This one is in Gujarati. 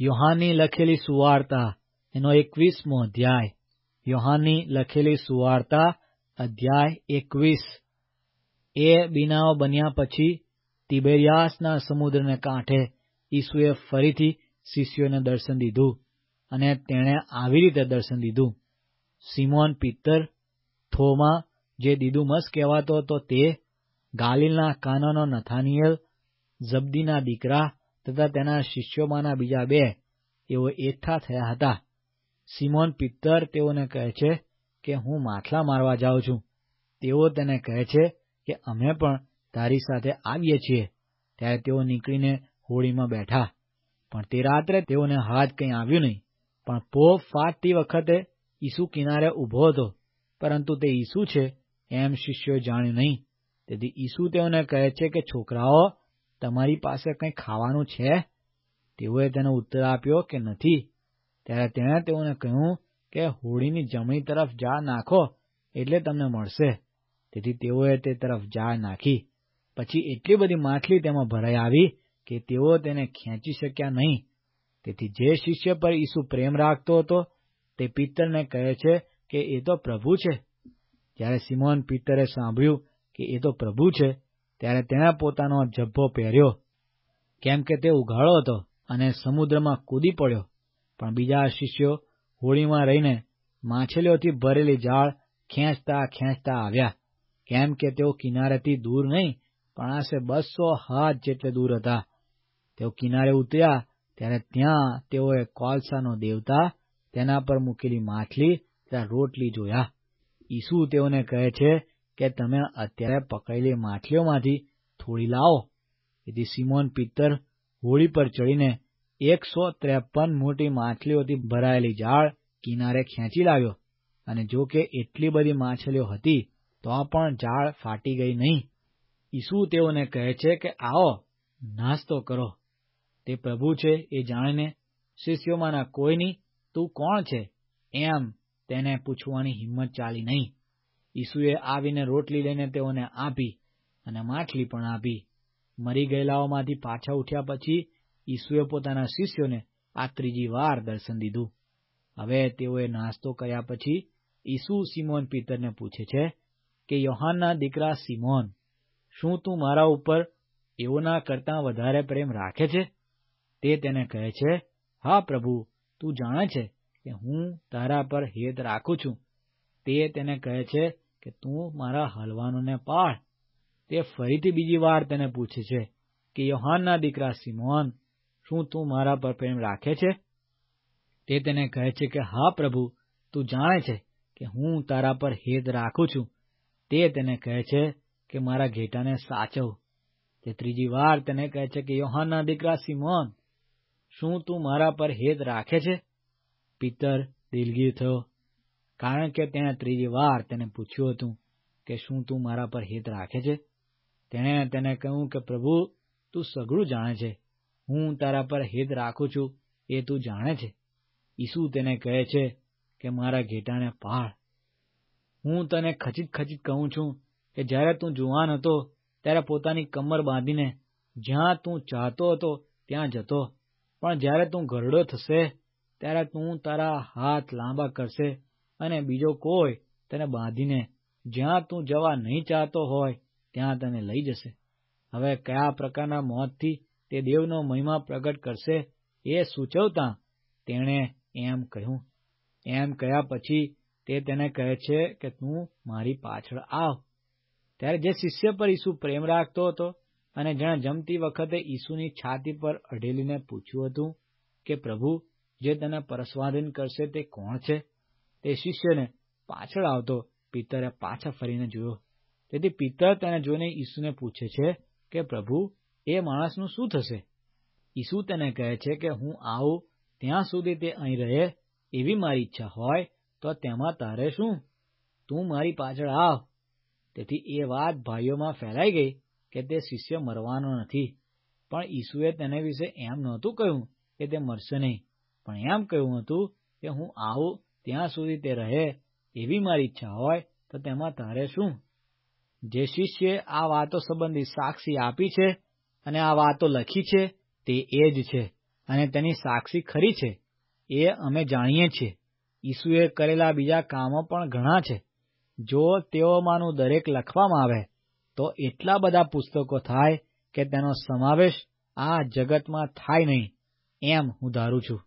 યોહાનની લખેલી સુવાર્તા, એનો એકવીસમો અધ્યાય. યોહાનની લખેલી સુવાર્તા, અધ્યાય એકવીસ. એ બિનાઓ બન્યા પછી તિબેરિયાસના સમુદ્રને કાંઠે ઈસુએ ફરીથી શિષ્યોને દર્શન દીધું અને તેણે આવી રીતે દર્શન દીધું. સિમોન પિત્તર, થોમા, જે દીદુમસ કહેવાતો હતો તે, ગાલિલના કાનાનો નથાનિયલ જબદીના દીકરા તથા તેના શિષ્યોમાંના બીજા બે એઓ એકઠા થયા હતા. સિમોન પિત્તર તેઓને કહે છે કે, હું માછલા મારવા જાઉં છું. તેઓ તેને કહે છે કે, અમે પણ તારી સાથે આવીએ છીએ. ત્યારે તેઓ નીકળીને હોળીમાં બેઠા. પણ તે રાત્રે તેઓને હાથ કંઈ આવ્યું નહીં. પણ પો ફાટતી વખતે ઈસુ કિનારે ઊભો હતો. પરંતુ તે ઈસુ છે એમ શિષ્યોએ જાણ્યું નહીં. તેથી ઈસુ તેઓને કહે છે કે, છોકરાઓ તમારી પાસે કંઈ ખાવાનું છે? તેઓએ તેનો ઉત્તર આપ્યો કે નથી. ત્યારે તેણે તેઓને કહ્યું કે હોળીની જમણી તરફ જા નાખો, એટલે તમને મળશે. તેથી તેઓએ તે તરફ જા નાખી. પછી એટલી બધી માછલી તેમાં ભરાઈ આવી કે તેઓ તેને ખેંચી શક્યા નહીં. તેથી જે શિષ્ય પર ઈસુ પ્રેમ રાખતો હતો, તે પિત્તરને કહે છે કે એ તો પ્રભુ છે. જ્યારે સિમોન પિત્તરે સાંભળ્યું કે એ તો પ્રભુ છે ત્યારે તેણે પોતાનો જબ્બો પહેર્યો. કેમ કે તે ઉઘાડો હતો અને સમુદ્રમાં કૂદી પડ્યો. પણ બીજા શિષ્યો હોળીમાં રહીને માછલીઓથી ભરેલી જાળ ખેંચતા ખેંચતા આવ્યા. કેમ કે તેઓ કિનારેથી દૂર નહીં, પણ આશરે બસો હાથ જેટલે દૂર હતા. તેઓ કિનારે ઉતર્યા ત્યારે ત્યાં તેઓએ કોલસાનો દેવતા તેના પર મૂકેલી માછલી તથા રોટલી જોયા. ઈસુ તેઓને કહે છે કે તમે અત્યારે પકડેલી માછલીઓમાંથી થોડી લાવો. તેથી સિમોન પિત્તર હોળી પર ચડીને એકસો ત્રેપન મોટી માછલીઓથી ભરાયેલી જાળ કિનારે ખેંચી લાવ્યો. અને જો કે એટલી બધી માછલીઓ હતી, તો પણ જાળ ફાટી ગઈ નહીં. ઈસુ તેઓને કહે છે કે, આવો, નાસ્તો કરો. તે પ્રભુ છે એ જાણીને, શિષ્યોમાંના કોઈની તું કોણ છે? એમ તેને પૂછવાની હિંમત ચાલી નહીં. ઈસુએ આવીને રોટલી લઈને તેઓને આપી અને માછલી પણ આપી. મરી ગયેલાઓમાંથી પાછા ઉઠ્યા પછી ઈસુએ પોતાના શિષ્યોને આ ત્રીજી વાર દર્શન દીધું. હવે તેઓએ નાસ્તો કર્યા પછી ઈસુ સિમોન પિતરને પૂછે છે કે, યોહાનના દીકરા સિમોન, શું તું મારા ઉપર એઓના કરતાં વધારે પ્રેમ રાખે છે? તે તેને કહે છે, હા પ્રભુ, તું જાણે છે કે હું તારા પર હેત રાખું છું. તે તેને કહે છે કે તું મારા હલવાનોને પાળ તે ફરીથી બીજી વાર તેને પૂછે છે કે, યોહાનના દીકરા સિમોન, શું તું મારા પર પ્રેમ રાખે છે? તે તેને કહે છે કે, હા પ્રભુ, તું જાણે છે કે હું તારા પર હેત રાખું છું. તે તેને કહે છે કે, મારા ઘેટાને સાચવ. તે ત્રીજી વાર તેને કહે છે કે, યોહાનના દીકરા સિમોન, શું તું મારા પર હેત રાખે છે? પિત્તર દિલગીર થયો. કારણ કે તેણે ત્રીજી વાર તેને પૂછ્યું હતું કે શું તું મારા પર હિત રાખે છે? તેણે તેને કહ્યું કે, પ્રભુ, તું સઘળું જાણે છે. હું તારા પર હેત રાખું છું, એ તું જાણે છે. ઈસુ તેને કહે છે કે, મારા ઘેટાને પાળ. હું તને ખચિત ખચિત કહું છું કે, જ્યારે તું જુવાન હતો, ત્યારે પોતાની કમર બાંધીને જ્યાં તું ચાહતો હતો, ત્યાં જતો. પણ જ્યારે તું ઘરડો થશે, ત્યારે તું તારા હાથ લાંબા કરશે. અને બીજો કોઈ તને બાંધીને જ્યાં તું જવા નહીં ચાહતો હોય, ત્યાં તને લઈ જશે. હવે કયા પ્રકારના મોતથી તે દેવનો મહિમા પ્રગટ કરશે એ સૂચવતા તેણે એમ કહ્યું. એમ કહ્યા પછી તે તેને કહે છે કે તું મારી પાછળ આવ. ત્યારે જે શિષ્ય પર ઈસુ પ્રેમ રાખતો હતો અને જેણે જમતી વખતે ઈસુની છાતી પર અઢેલીને પૂછ્યું હતું કે પ્રભુ, જે તને પરસ્વાધીન કરશે તે કોણ છે? તે શિષ્યને પાછળ આવતો પિત્તરે પાછા ફરીને જોયો. તેથી પિત્તર તેને જોઈને ઈસુને પૂછે છે કે, પ્રભુ, એ માણસનું શું થશે? ઈસુ તેને કહે છે કે, હું આવું ત્યાં સુધી તે અહીં રહે, એવી મારી ઈચ્છા હોય તો તેમાં તારે શું? તું મારી પાછળ આવ. તેથી એ વાત ભાઈઓમાં ફેલાઈ ગઈ કે તે શિષ્ય મરવાનો નથી. પણ ઈસુએ તેને વિશે એમ નહોતું કહ્યું કે તે મરશે નહીં. પણ એમ કહ્યું હતું કે, હું આવું ત્યાં સુધી તે રહે એવી મારી ઈચ્છા હોય, તો તેમાં તારે શું? જે શિષ્યે આ વાતો સંબંધી સાક્ષી આપી છે અને આ વાતો લખી છે, તે એ જ છે અને તેની સાક્ષી ખરી છે, એ અમે જાણીએ છીએ. ઈસુએ કરેલા બીજા કામો પણ ઘણા છે. જો તેઓમાંનું દરેક લખવામાં આવે, તો એટલા બધા પુસ્તકો થાય કે તેનો સમાવેશ આ જગતમાં થાય નહીં, એમ હું ધારું છું.